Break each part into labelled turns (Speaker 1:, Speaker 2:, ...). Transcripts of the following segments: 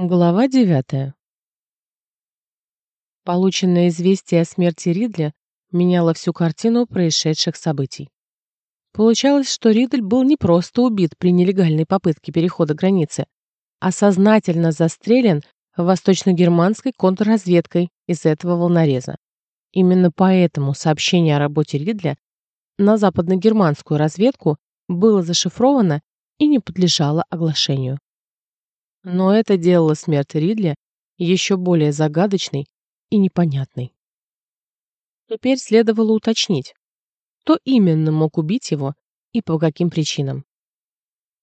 Speaker 1: Глава девятая. Полученное известие о смерти Ридля меняло всю картину происшедших событий. Получалось, что Ридль был не просто убит при нелегальной попытке перехода границы, а сознательно застрелен восточно-германской контрразведкой из этого волнореза. Именно поэтому сообщение о работе Ридля на западно-германскую разведку было зашифровано и не подлежало оглашению. Но это делало смерть Ридли еще более загадочной и непонятной. Теперь следовало уточнить, кто именно мог убить его и по каким причинам.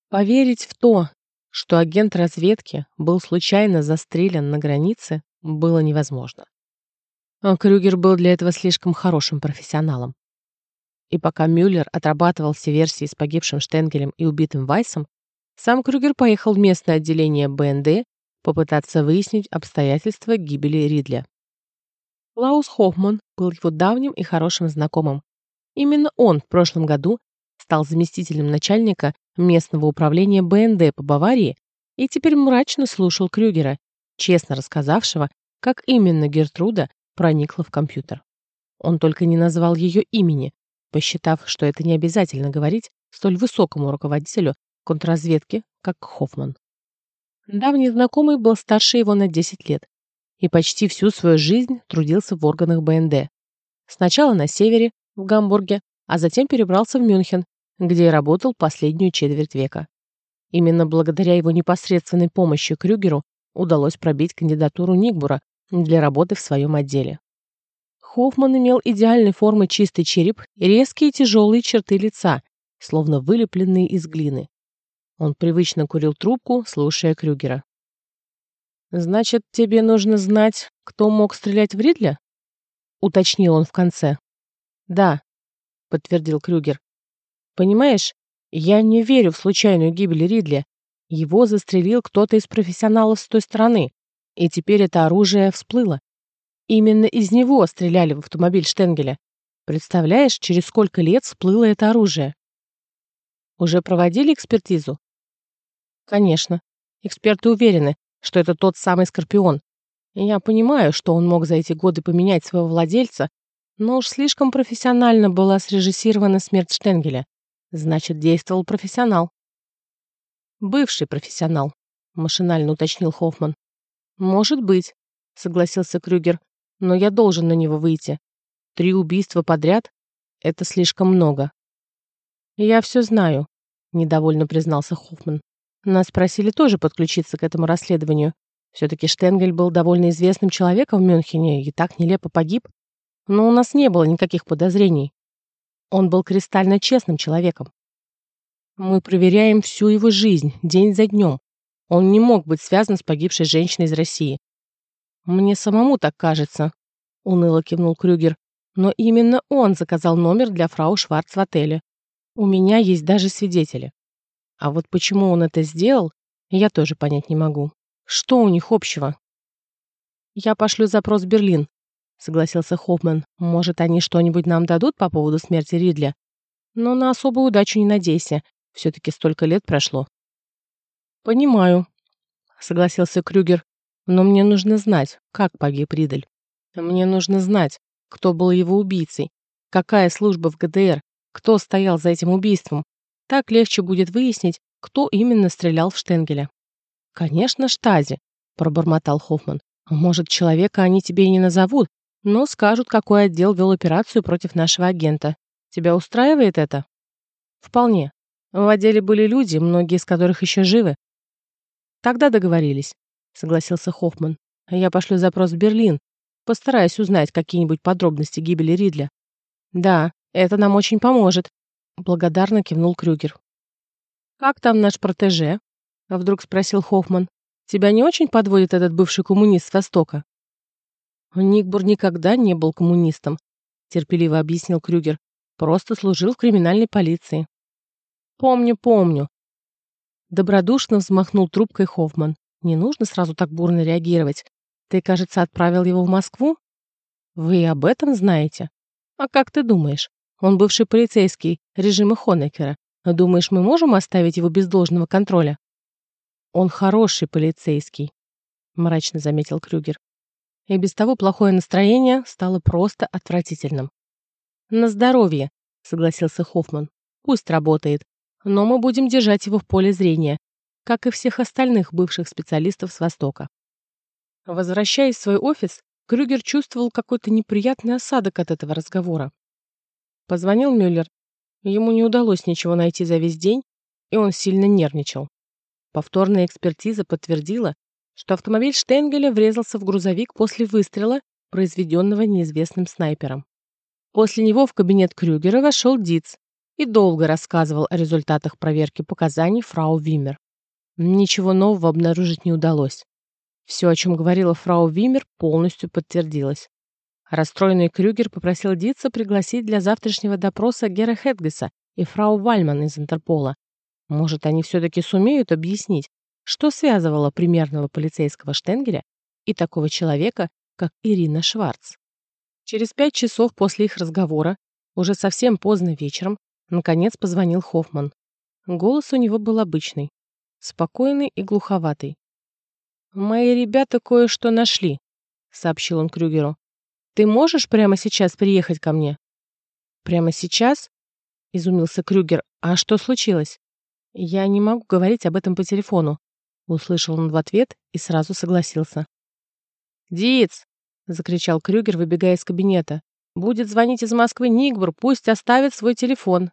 Speaker 1: Поверить в то, что агент разведки был случайно застрелен на границе, было невозможно. А Крюгер был для этого слишком хорошим профессионалом. И пока Мюллер отрабатывал все версии с погибшим Штенгелем и убитым Вайсом, сам Крюгер поехал в местное отделение БНД попытаться выяснить обстоятельства гибели Ридля. Клаус Хоффман был его давним и хорошим знакомым. Именно он в прошлом году стал заместителем начальника местного управления БНД по Баварии и теперь мрачно слушал Крюгера, честно рассказавшего, как именно Гертруда проникла в компьютер. Он только не назвал ее имени, посчитав, что это не обязательно говорить столь высокому руководителю контрразведки, как Хоффман. Давний знакомый был старше его на 10 лет и почти всю свою жизнь трудился в органах БНД. Сначала на севере, в Гамбурге, а затем перебрался в Мюнхен, где и работал последнюю четверть века. Именно благодаря его непосредственной помощи Крюгеру удалось пробить кандидатуру Нигбура для работы в своем отделе. Хоффман имел идеальной формы чистый череп и резкие тяжелые черты лица, словно вылепленные из глины. Он привычно курил трубку, слушая Крюгера. «Значит, тебе нужно знать, кто мог стрелять в Ридля?» — уточнил он в конце. «Да», — подтвердил Крюгер. «Понимаешь, я не верю в случайную гибель Ридля. Его застрелил кто-то из профессионалов с той стороны, и теперь это оружие всплыло. Именно из него стреляли в автомобиль Штенгеля. Представляешь, через сколько лет всплыло это оружие?» «Уже проводили экспертизу?» Конечно. Эксперты уверены, что это тот самый Скорпион. я понимаю, что он мог за эти годы поменять своего владельца, но уж слишком профессионально была срежиссирована смерть Штенгеля. Значит, действовал профессионал. Бывший профессионал, машинально уточнил Хоффман. Может быть, согласился Крюгер, но я должен на него выйти. Три убийства подряд — это слишком много. Я все знаю, недовольно признался Хоффман. Нас просили тоже подключиться к этому расследованию. Все-таки Штенгель был довольно известным человеком в Мюнхене и так нелепо погиб. Но у нас не было никаких подозрений. Он был кристально честным человеком. Мы проверяем всю его жизнь, день за днем. Он не мог быть связан с погибшей женщиной из России. Мне самому так кажется, уныло кивнул Крюгер. Но именно он заказал номер для фрау Шварц в отеле. У меня есть даже свидетели. А вот почему он это сделал, я тоже понять не могу. Что у них общего? Я пошлю запрос в Берлин, согласился Хоффман. Может, они что-нибудь нам дадут по поводу смерти Ридля? Но на особую удачу не надейся. Все-таки столько лет прошло. Понимаю, согласился Крюгер. Но мне нужно знать, как погиб Ридль. Мне нужно знать, кто был его убийцей, какая служба в ГДР, кто стоял за этим убийством, так легче будет выяснить, кто именно стрелял в Штенгеля. «Конечно, Штази», — пробормотал Хоффман. «Может, человека они тебе и не назовут, но скажут, какой отдел вел операцию против нашего агента. Тебя устраивает это?» «Вполне. В отделе были люди, многие из которых еще живы». «Тогда договорились», — согласился Хоффман. «Я пошлю запрос в Берлин. Постараюсь узнать какие-нибудь подробности гибели Ридля». «Да, это нам очень поможет», Благодарно кивнул Крюгер. «Как там наш протеже?» — вдруг спросил Хоффман. «Тебя не очень подводит этот бывший коммунист с Востока?» «Никбур никогда не был коммунистом», — терпеливо объяснил Крюгер. «Просто служил в криминальной полиции». «Помню, помню». Добродушно взмахнул трубкой Хоффман. «Не нужно сразу так бурно реагировать. Ты, кажется, отправил его в Москву?» «Вы об этом знаете? А как ты думаешь? Он бывший полицейский режима Хонекера. Думаешь, мы можем оставить его без должного контроля? Он хороший полицейский, мрачно заметил Крюгер. И без того плохое настроение стало просто отвратительным. На здоровье, согласился Хоффман. Пусть работает, но мы будем держать его в поле зрения, как и всех остальных бывших специалистов с Востока. Возвращаясь в свой офис, Крюгер чувствовал какой-то неприятный осадок от этого разговора. Позвонил Мюллер. Ему не удалось ничего найти за весь день, и он сильно нервничал. Повторная экспертиза подтвердила, что автомобиль Штенгеля врезался в грузовик после выстрела, произведенного неизвестным снайпером. После него в кабинет Крюгера вошел Диц и долго рассказывал о результатах проверки показаний фрау Вимер. Ничего нового обнаружить не удалось. Все, о чем говорила фрау Вимер, полностью подтвердилось. Расстроенный Крюгер попросил Дитса пригласить для завтрашнего допроса Гера Хедгеса и фрау Вальман из Интерпола. Может, они все-таки сумеют объяснить, что связывало примерного полицейского Штенгеля и такого человека, как Ирина Шварц. Через пять часов после их разговора, уже совсем поздно вечером, наконец позвонил Хоффман. Голос у него был обычный, спокойный и глуховатый. «Мои ребята кое-что нашли», — сообщил он Крюгеру. «Ты можешь прямо сейчас приехать ко мне?» «Прямо сейчас?» — изумился Крюгер. «А что случилось?» «Я не могу говорить об этом по телефону», — услышал он в ответ и сразу согласился. «Диц!» — закричал Крюгер, выбегая из кабинета. «Будет звонить из Москвы Нигбур, пусть оставит свой телефон».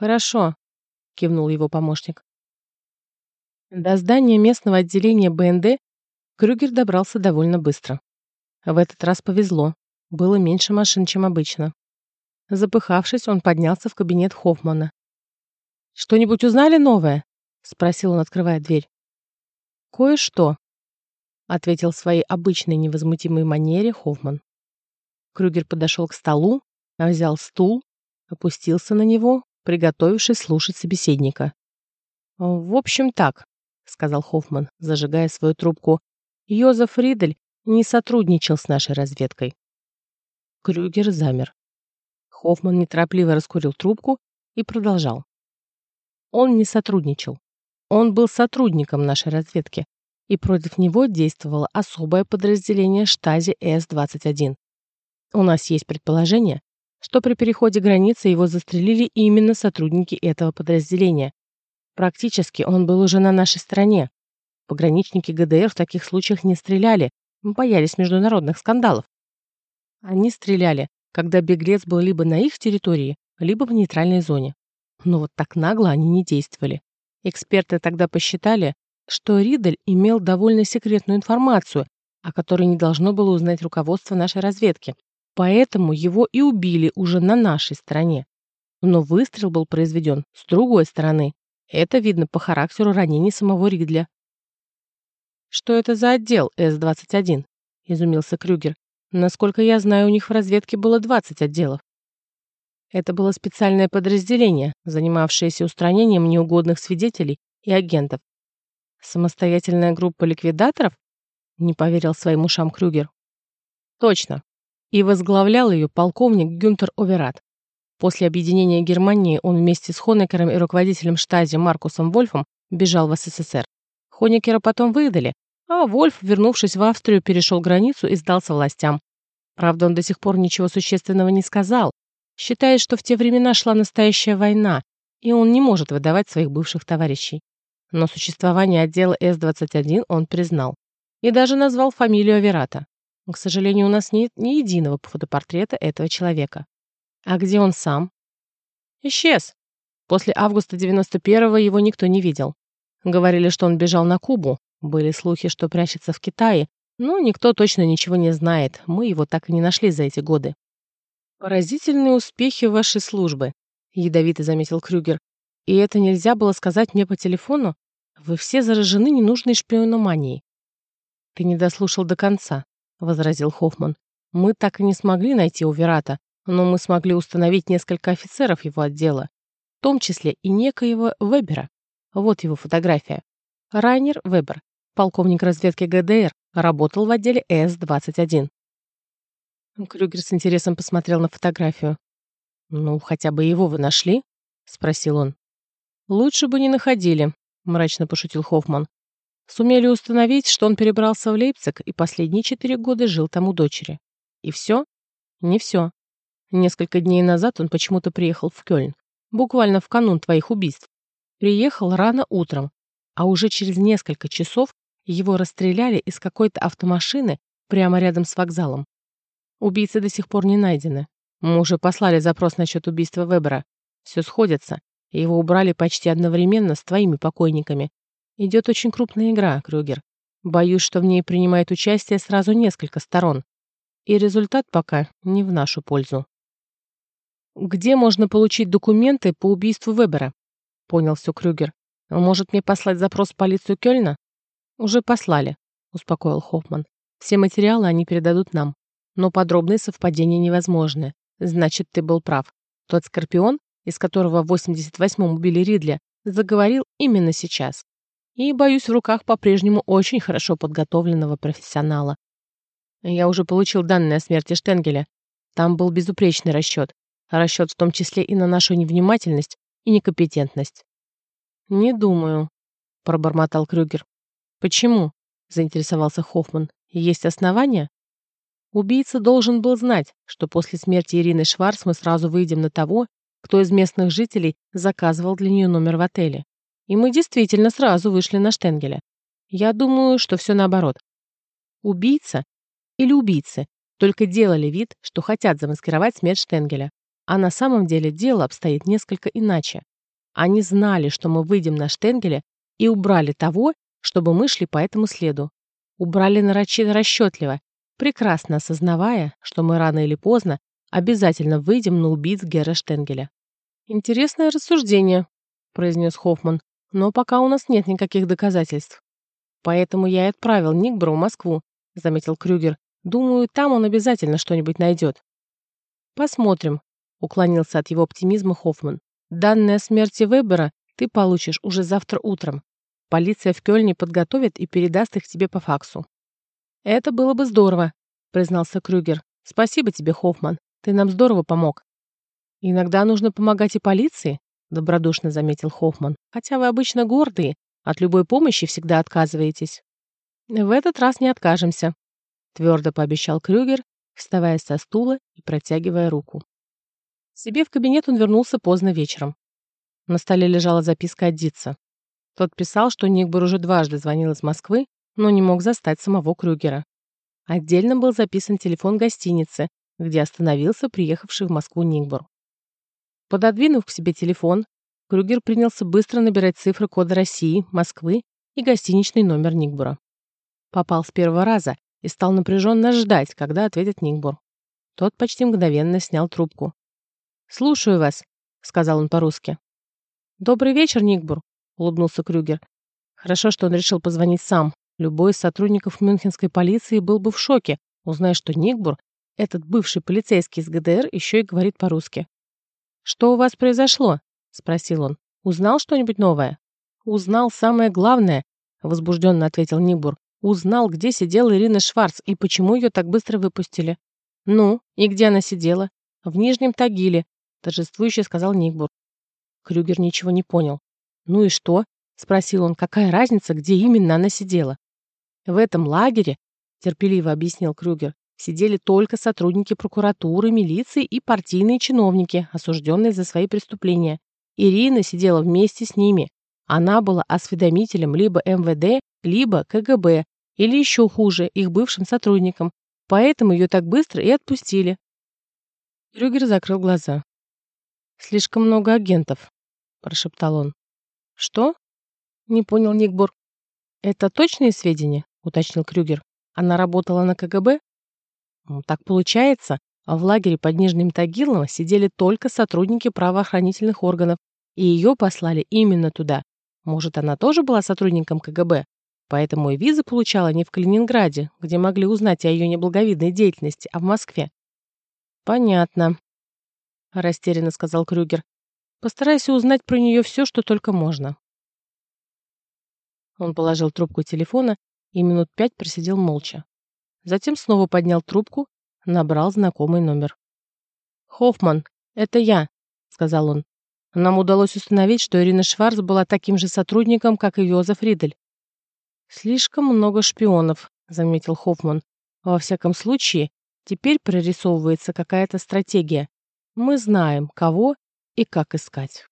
Speaker 1: «Хорошо», — кивнул его помощник. До здания местного отделения БНД Крюгер добрался довольно быстро. В этот раз повезло. Было меньше машин, чем обычно. Запыхавшись, он поднялся в кабинет Хоффмана. «Что-нибудь узнали новое?» — спросил он, открывая дверь. «Кое-что», — ответил в своей обычной невозмутимой манере Хоффман. Крюгер подошел к столу, взял стул, опустился на него, приготовившись слушать собеседника. «В общем, так сказал Хоффман, зажигая свою трубку. Йозеф Ридель не сотрудничал с нашей разведкой. Крюгер замер. Хоффман неторопливо раскурил трубку и продолжал. Он не сотрудничал. Он был сотрудником нашей разведки, и против него действовало особое подразделение штази С-21. У нас есть предположение, что при переходе границы его застрелили именно сотрудники этого подразделения, Практически он был уже на нашей стороне. Пограничники ГДР в таких случаях не стреляли, боялись международных скандалов. Они стреляли, когда беглец был либо на их территории, либо в нейтральной зоне. Но вот так нагло они не действовали. Эксперты тогда посчитали, что Ридель имел довольно секретную информацию, о которой не должно было узнать руководство нашей разведки. Поэтому его и убили уже на нашей стороне. Но выстрел был произведен с другой стороны, это видно по характеру ранений самого Ридля. «Что это за отдел С-21?» – изумился Крюгер. «Насколько я знаю, у них в разведке было 20 отделов». Это было специальное подразделение, занимавшееся устранением неугодных свидетелей и агентов. «Самостоятельная группа ликвидаторов?» – не поверил своим ушам Крюгер. «Точно. И возглавлял ее полковник Гюнтер Оверат. После объединения Германии он вместе с Хонекером и руководителем штази Маркусом Вольфом бежал в СССР. Хонекера потом выдали, а Вольф, вернувшись в Австрию, перешел границу и сдался властям. Правда, он до сих пор ничего существенного не сказал, считает, что в те времена шла настоящая война, и он не может выдавать своих бывших товарищей. Но существование отдела С-21 он признал. И даже назвал фамилию Аверата. К сожалению, у нас нет ни единого фотопортрета этого человека. А где он сам? Исчез. После августа 91-го его никто не видел. Говорили, что он бежал на Кубу. Были слухи, что прячется в Китае. Но никто точно ничего не знает. Мы его так и не нашли за эти годы. «Поразительные успехи вашей службы», — ядовито заметил Крюгер. «И это нельзя было сказать мне по телефону? Вы все заражены ненужной шпиономанией». «Ты не дослушал до конца», — возразил Хоффман. «Мы так и не смогли найти Уверата, но мы смогли установить несколько офицеров его отдела, в том числе и некоего Вебера. Вот его фотография. Райнер Вебер, полковник разведки ГДР, работал в отделе С-21. Крюгер с интересом посмотрел на фотографию. «Ну, хотя бы его вы нашли?» — спросил он. «Лучше бы не находили», — мрачно пошутил Хоффман. Сумели установить, что он перебрался в Лейпциг и последние четыре года жил там у дочери. И все? Не все. Несколько дней назад он почему-то приехал в Кёльн, буквально в канун твоих убийств. Приехал рано утром, а уже через несколько часов его расстреляли из какой-то автомашины прямо рядом с вокзалом. Убийцы до сих пор не найдены. Мы уже послали запрос насчет убийства Вебера. Все сходится. Его убрали почти одновременно с твоими покойниками, Идет очень крупная игра, Крюгер. Боюсь, что в ней принимает участие сразу несколько сторон. И результат пока не в нашу пользу. «Где можно получить документы по убийству Вебера?» Понял все Крюгер. «Может мне послать запрос в полицию Кёльна?» «Уже послали», успокоил Хоффман. «Все материалы они передадут нам. Но подробные совпадения невозможны. Значит, ты был прав. Тот Скорпион, из которого в 88-м убили Ридли, заговорил именно сейчас и, боюсь, в руках по-прежнему очень хорошо подготовленного профессионала. Я уже получил данные о смерти Штенгеля. Там был безупречный расчет. Расчет в том числе и на нашу невнимательность и некомпетентность. «Не думаю», — пробормотал Крюгер. «Почему?» — заинтересовался Хоффман. «Есть основания?» Убийца должен был знать, что после смерти Ирины Шварц мы сразу выйдем на того, кто из местных жителей заказывал для нее номер в отеле. И мы действительно сразу вышли на Штенгеля. Я думаю, что все наоборот. Убийца или убийцы только делали вид, что хотят замаскировать смерть Штенгеля. А на самом деле дело обстоит несколько иначе. Они знали, что мы выйдем на Штенгеля и убрали того, чтобы мы шли по этому следу. Убрали нарочито расчетливо, прекрасно осознавая, что мы рано или поздно обязательно выйдем на убийц Гера Штенгеля. «Интересное рассуждение», — произнес Хоффман но пока у нас нет никаких доказательств. Поэтому я и отправил Никбро в Москву, заметил Крюгер. Думаю, там он обязательно что-нибудь найдет. Посмотрим, уклонился от его оптимизма Хоффман. Данные о смерти Вебера ты получишь уже завтра утром. Полиция в Кёльне подготовит и передаст их тебе по факсу. Это было бы здорово, признался Крюгер. Спасибо тебе, Хоффман. Ты нам здорово помог. Иногда нужно помогать и полиции, добродушно заметил Хоффман. Хотя вы обычно гордые, от любой помощи всегда отказываетесь. В этот раз не откажемся, твердо пообещал Крюгер, вставая со стула и протягивая руку. Себе в кабинет он вернулся поздно вечером. На столе лежала записка от Дитса. Тот писал, что Никбор уже дважды звонил из Москвы, но не мог застать самого Крюгера. Отдельно был записан телефон гостиницы, где остановился приехавший в Москву Никбор. Пододвинув к себе телефон, Крюгер принялся быстро набирать цифры кода России, Москвы и гостиничный номер Никбура. Попал с первого раза и стал напряженно ждать, когда ответит Никбур. Тот почти мгновенно снял трубку. «Слушаю вас», — сказал он по-русски. «Добрый вечер, Никбур», — улыбнулся Крюгер. Хорошо, что он решил позвонить сам. Любой из сотрудников мюнхенской полиции был бы в шоке, узнав, что Никбур, этот бывший полицейский из ГДР, еще и говорит по-русски. «Что у вас произошло?» — спросил он. «Узнал что-нибудь новое?» «Узнал самое главное», — возбужденно ответил Нибур. «Узнал, где сидела Ирина Шварц и почему ее так быстро выпустили». «Ну, и где она сидела?» «В Нижнем Тагиле», — торжествующе сказал Нигбур. Крюгер ничего не понял. «Ну и что?» — спросил он. «Какая разница, где именно она сидела?» «В этом лагере», — терпеливо объяснил Крюгер, сидели только сотрудники прокуратуры, милиции и партийные чиновники, осужденные за свои преступления. Ирина сидела вместе с ними. Она была осведомителем либо МВД, либо КГБ, или еще хуже, их бывшим сотрудником. Поэтому ее так быстро и отпустили. Рюгер закрыл глаза. «Слишком много агентов», – прошептал он. «Что?» – не понял Никбур. «Это точные сведения?» – уточнил Крюгер. «Она работала на КГБ?» Так получается, а в лагере под Нижним Тагилом сидели только сотрудники правоохранительных органов, и ее послали именно туда. Может, она тоже была сотрудником КГБ? Поэтому и визы получала не в Калининграде, где могли узнать о ее неблаговидной деятельности, а в Москве. «Понятно», — растерянно сказал Крюгер. «Постарайся узнать про нее все, что только можно». Он положил трубку телефона и минут пять просидел молча. Затем снова поднял трубку, набрал знакомый номер. «Хоффман, это я», — сказал он. «Нам удалось установить, что Ирина Шварц была таким же сотрудником, как и Йозеф Ридель». Слишком много шпионов, заметил Хоффман. Во всяком случае, теперь прорисовывается какая-то стратегия. Мы знаем, кого и как искать.